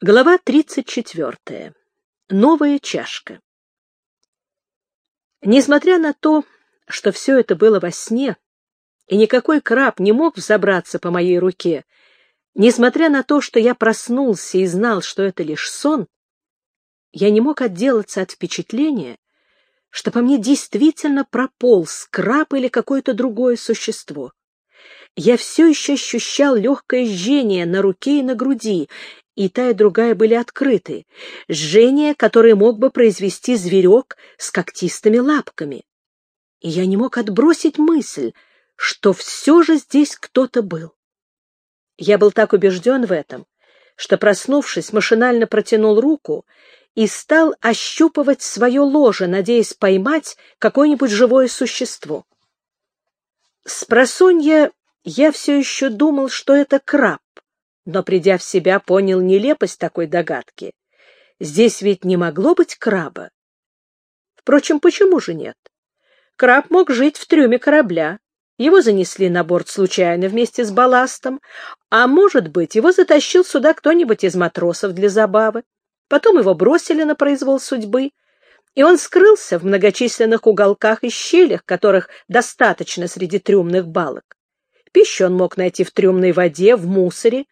Глава 34. Новая чашка. Несмотря на то, что все это было во сне, и никакой краб не мог взобраться по моей руке, несмотря на то, что я проснулся и знал, что это лишь сон, я не мог отделаться от впечатления, что по мне действительно прополз краб или какое-то другое существо. Я все еще ощущал легкое жжение на руке и на груди, и та, и другая были открыты. Жжение, которое мог бы произвести зверек с когтистыми лапками. И я не мог отбросить мысль, что все же здесь кто-то был. Я был так убежден в этом, что, проснувшись, машинально протянул руку и стал ощупывать свое ложе, надеясь поймать какое-нибудь живое существо. Спросонья я все еще думал, что это краб, но, придя в себя, понял нелепость такой догадки. Здесь ведь не могло быть краба. Впрочем, почему же нет? Краб мог жить в трюме корабля. Его занесли на борт случайно вместе с балластом, а, может быть, его затащил сюда кто-нибудь из матросов для забавы. Потом его бросили на произвол судьбы, и он скрылся в многочисленных уголках и щелях, которых достаточно среди трюмных балок. Пищу он мог найти в трюмной воде, в мусоре,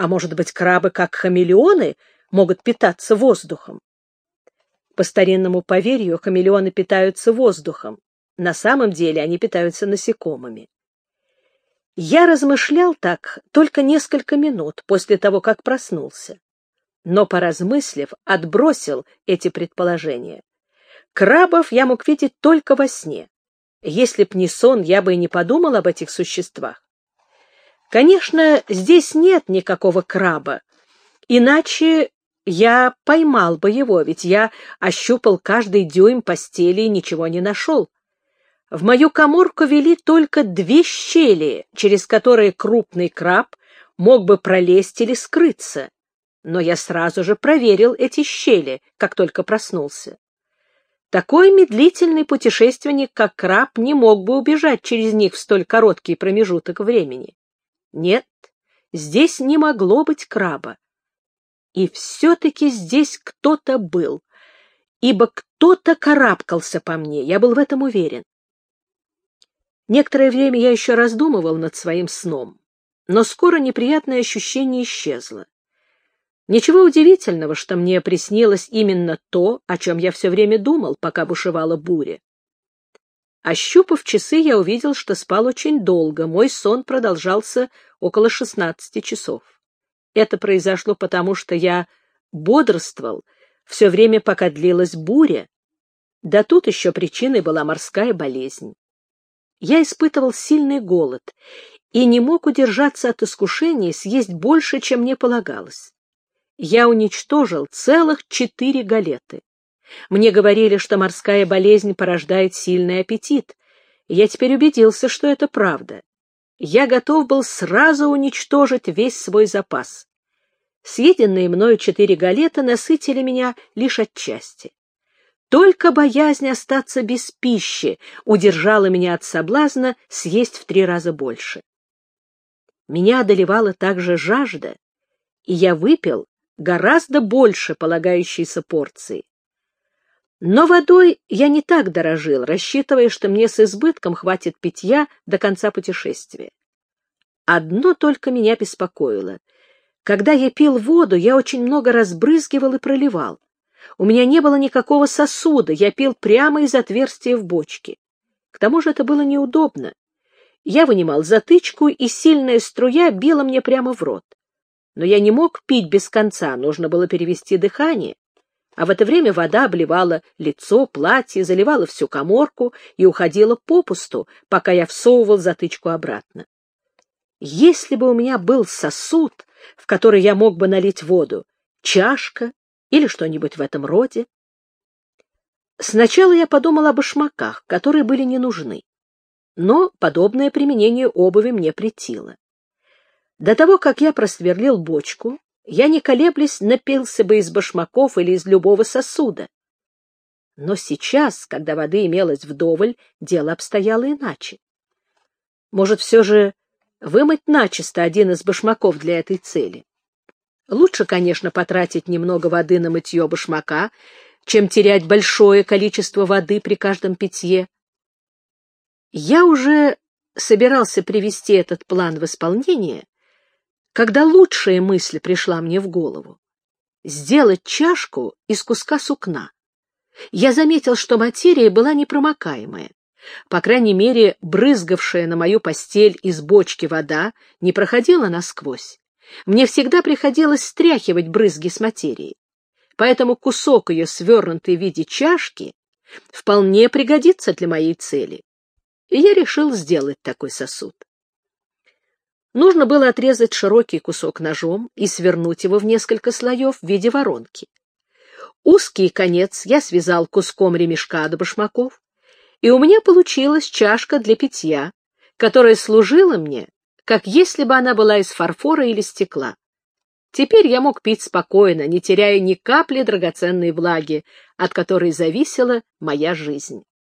а может быть, крабы, как хамелеоны, могут питаться воздухом? По старинному поверью, хамелеоны питаются воздухом. На самом деле они питаются насекомыми. Я размышлял так только несколько минут после того, как проснулся. Но, поразмыслив, отбросил эти предположения. Крабов я мог видеть только во сне. Если б не сон, я бы и не подумал об этих существах. Конечно, здесь нет никакого краба, иначе я поймал бы его, ведь я ощупал каждый дюйм постели и ничего не нашел. В мою коморку вели только две щели, через которые крупный краб мог бы пролезть или скрыться. Но я сразу же проверил эти щели, как только проснулся. Такой медлительный путешественник, как краб, не мог бы убежать через них в столь короткий промежуток времени. Нет, здесь не могло быть краба. И все-таки здесь кто-то был, ибо кто-то карабкался по мне, я был в этом уверен. Некоторое время я еще раздумывал над своим сном, но скоро неприятное ощущение исчезло. Ничего удивительного, что мне приснилось именно то, о чем я все время думал, пока бушевала буря. Ощупав часы, я увидел, что спал очень долго. Мой сон продолжался около шестнадцати часов. Это произошло потому, что я бодрствовал все время, пока длилась буря. Да тут еще причиной была морская болезнь. Я испытывал сильный голод и не мог удержаться от искушения съесть больше, чем мне полагалось. Я уничтожил целых четыре галеты. Мне говорили, что морская болезнь порождает сильный аппетит. Я теперь убедился, что это правда. Я готов был сразу уничтожить весь свой запас. Съеденные мною четыре галета насытили меня лишь отчасти. Только боязнь остаться без пищи удержала меня от соблазна съесть в три раза больше. Меня одолевала также жажда, и я выпил гораздо больше полагающейся порции. Но водой я не так дорожил, рассчитывая, что мне с избытком хватит питья до конца путешествия. Одно только меня беспокоило. Когда я пил воду, я очень много разбрызгивал и проливал. У меня не было никакого сосуда, я пил прямо из отверстия в бочке. К тому же это было неудобно. Я вынимал затычку, и сильная струя била мне прямо в рот. Но я не мог пить без конца, нужно было перевести дыхание а в это время вода обливала лицо, платье, заливала всю коморку и уходила попусту, пока я всовывал затычку обратно. Если бы у меня был сосуд, в который я мог бы налить воду, чашка или что-нибудь в этом роде. Сначала я подумал о башмаках, которые были не нужны, но подобное применение обуви мне претило. До того, как я просверлил бочку, я, не колеблясь, напился бы из башмаков или из любого сосуда. Но сейчас, когда воды имелось вдоволь, дело обстояло иначе. Может, все же вымыть начисто один из башмаков для этой цели? Лучше, конечно, потратить немного воды на мытье башмака, чем терять большое количество воды при каждом питье. Я уже собирался привести этот план в исполнение, когда лучшая мысль пришла мне в голову — сделать чашку из куска сукна. Я заметил, что материя была непромокаемая. По крайней мере, брызгавшая на мою постель из бочки вода не проходила насквозь. Мне всегда приходилось стряхивать брызги с материи. Поэтому кусок ее, свернутый в виде чашки, вполне пригодится для моей цели. И я решил сделать такой сосуд. Нужно было отрезать широкий кусок ножом и свернуть его в несколько слоев в виде воронки. Узкий конец я связал куском ремешка до башмаков, и у меня получилась чашка для питья, которая служила мне, как если бы она была из фарфора или стекла. Теперь я мог пить спокойно, не теряя ни капли драгоценной влаги, от которой зависела моя жизнь.